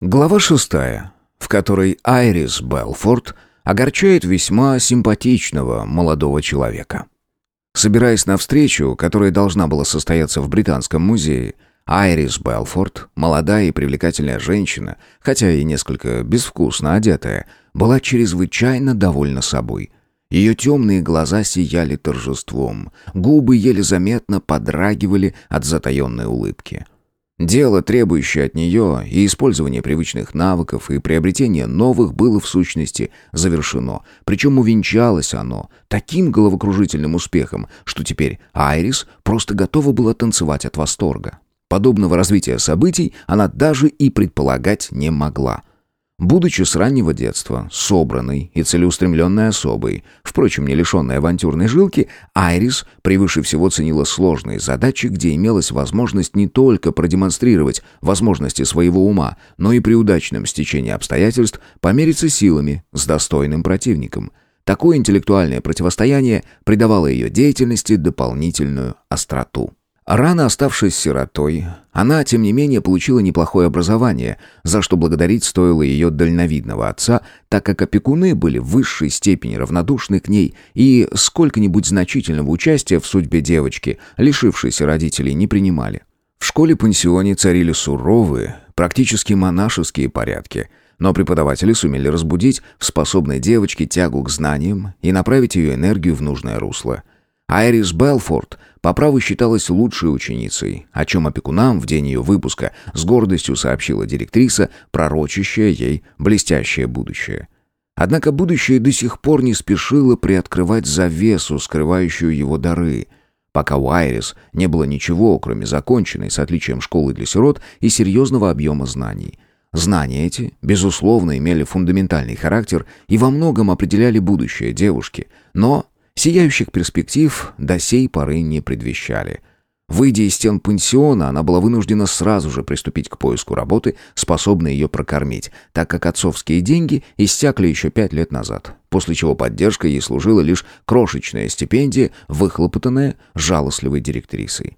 Глава шестая, в которой Айрис Белфорд огорчает весьма симпатичного молодого человека. Собираясь на встречу, которая должна была состояться в Британском музее, Айрис Белфорд, молодая и привлекательная женщина, хотя и несколько безвкусно одетая, была чрезвычайно довольна собой. Ее темные глаза сияли торжеством, губы еле заметно подрагивали от затаенной улыбки – Дело, требующее от нее и использование привычных навыков, и приобретение новых, было в сущности завершено. Причем увенчалось оно таким головокружительным успехом, что теперь Айрис просто готова была танцевать от восторга. Подобного развития событий она даже и предполагать не могла. Будучи с раннего детства собранной и целеустремленной особой, впрочем, не лишенной авантюрной жилки, Айрис превыше всего ценила сложные задачи, где имелась возможность не только продемонстрировать возможности своего ума, но и при удачном стечении обстоятельств помериться силами с достойным противником. Такое интеллектуальное противостояние придавало ее деятельности дополнительную остроту. Рано оставшись сиротой, она, тем не менее, получила неплохое образование, за что благодарить стоило ее дальновидного отца, так как опекуны были в высшей степени равнодушны к ней и сколько-нибудь значительного участия в судьбе девочки, лишившейся родителей, не принимали. В школе-пансионе царили суровые, практически монашеские порядки, но преподаватели сумели разбудить в способной девочке тягу к знаниям и направить ее энергию в нужное русло. Айрис Белфорд по праву считалась лучшей ученицей, о чем опекунам в день ее выпуска с гордостью сообщила директриса, пророчащая ей блестящее будущее. Однако будущее до сих пор не спешило приоткрывать завесу, скрывающую его дары, пока у Айрис не было ничего, кроме законченной с отличием школы для сирот и серьезного объема знаний. Знания эти, безусловно, имели фундаментальный характер и во многом определяли будущее девушки, но Сияющих перспектив до сей поры не предвещали. Выйдя из стен пансиона, она была вынуждена сразу же приступить к поиску работы, способной ее прокормить, так как отцовские деньги иссякли еще пять лет назад, после чего поддержка ей служила лишь крошечная стипендия, выхлопотанная жалостливой директрисой.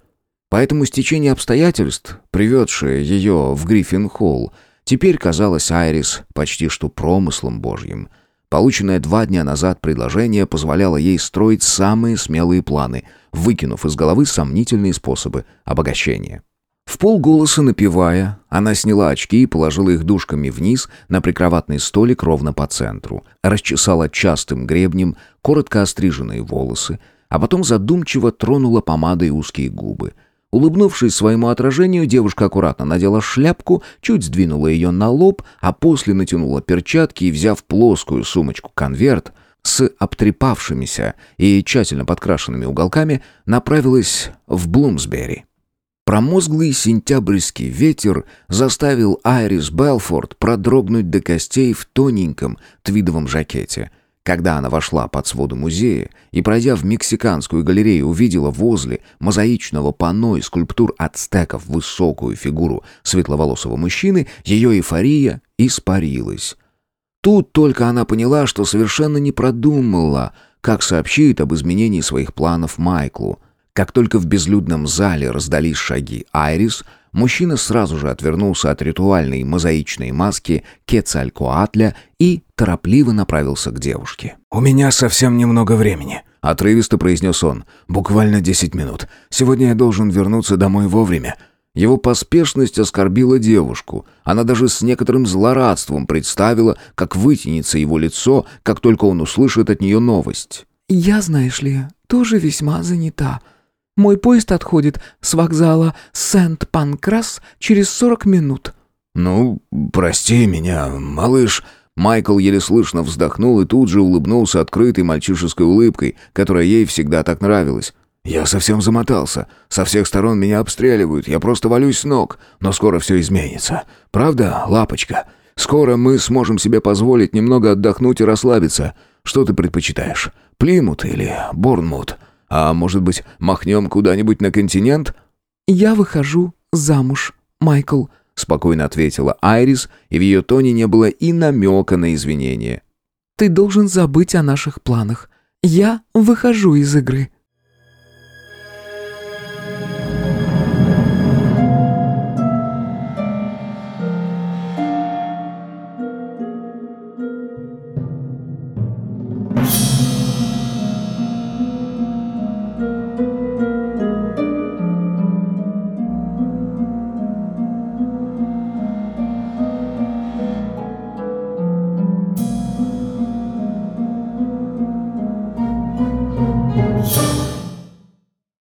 Поэтому стечение обстоятельств, приведшее ее в Гриффин-холл, теперь казалось Айрис почти что промыслом божьим — Полученное два дня назад предложение позволяло ей строить самые смелые планы, выкинув из головы сомнительные способы обогащения. В полголоса напевая, она сняла очки и положила их дужками вниз на прикроватный столик ровно по центру, расчесала частым гребнем коротко остриженные волосы, а потом задумчиво тронула помадой узкие губы — Улыбнувшись своему отражению, девушка аккуратно надела шляпку, чуть сдвинула ее на лоб, а после натянула перчатки и, взяв плоскую сумочку-конверт с обтрепавшимися и тщательно подкрашенными уголками, направилась в Блумсбери. Промозглый сентябрьский ветер заставил Айрис Белфорд продрогнуть до костей в тоненьком твидовом жакете — когда она вошла под своды музея и, пройдя в мексиканскую галерею, увидела возле мозаичного панно и скульптур ацтеков высокую фигуру светловолосого мужчины, ее эйфория испарилась. Тут только она поняла, что совершенно не продумала, как сообщит об изменении своих планов Майклу. Как только в безлюдном зале раздались шаги Айрис — Мужчина сразу же отвернулся от ритуальной мозаичной маски Кецалькоатля и торопливо направился к девушке. «У меня совсем немного времени», — отрывисто произнес он. «Буквально десять минут. Сегодня я должен вернуться домой вовремя». Его поспешность оскорбила девушку. Она даже с некоторым злорадством представила, как вытянется его лицо, как только он услышит от нее новость. «Я, знаешь ли, тоже весьма занята», мой поезд отходит с вокзала Сент-Панкрас через сорок минут». «Ну, прости меня, малыш». Майкл еле слышно вздохнул и тут же улыбнулся открытой мальчишеской улыбкой, которая ей всегда так нравилась. «Я совсем замотался. Со всех сторон меня обстреливают. Я просто валюсь с ног. Но скоро все изменится. Правда, лапочка? Скоро мы сможем себе позволить немного отдохнуть и расслабиться. Что ты предпочитаешь? Плимут или Борнмут?» А может быть, махнем куда-нибудь на континент?» «Я выхожу замуж, Майкл», — спокойно ответила Айрис, и в ее тоне не было и намека на извинение. «Ты должен забыть о наших планах. Я выхожу из игры».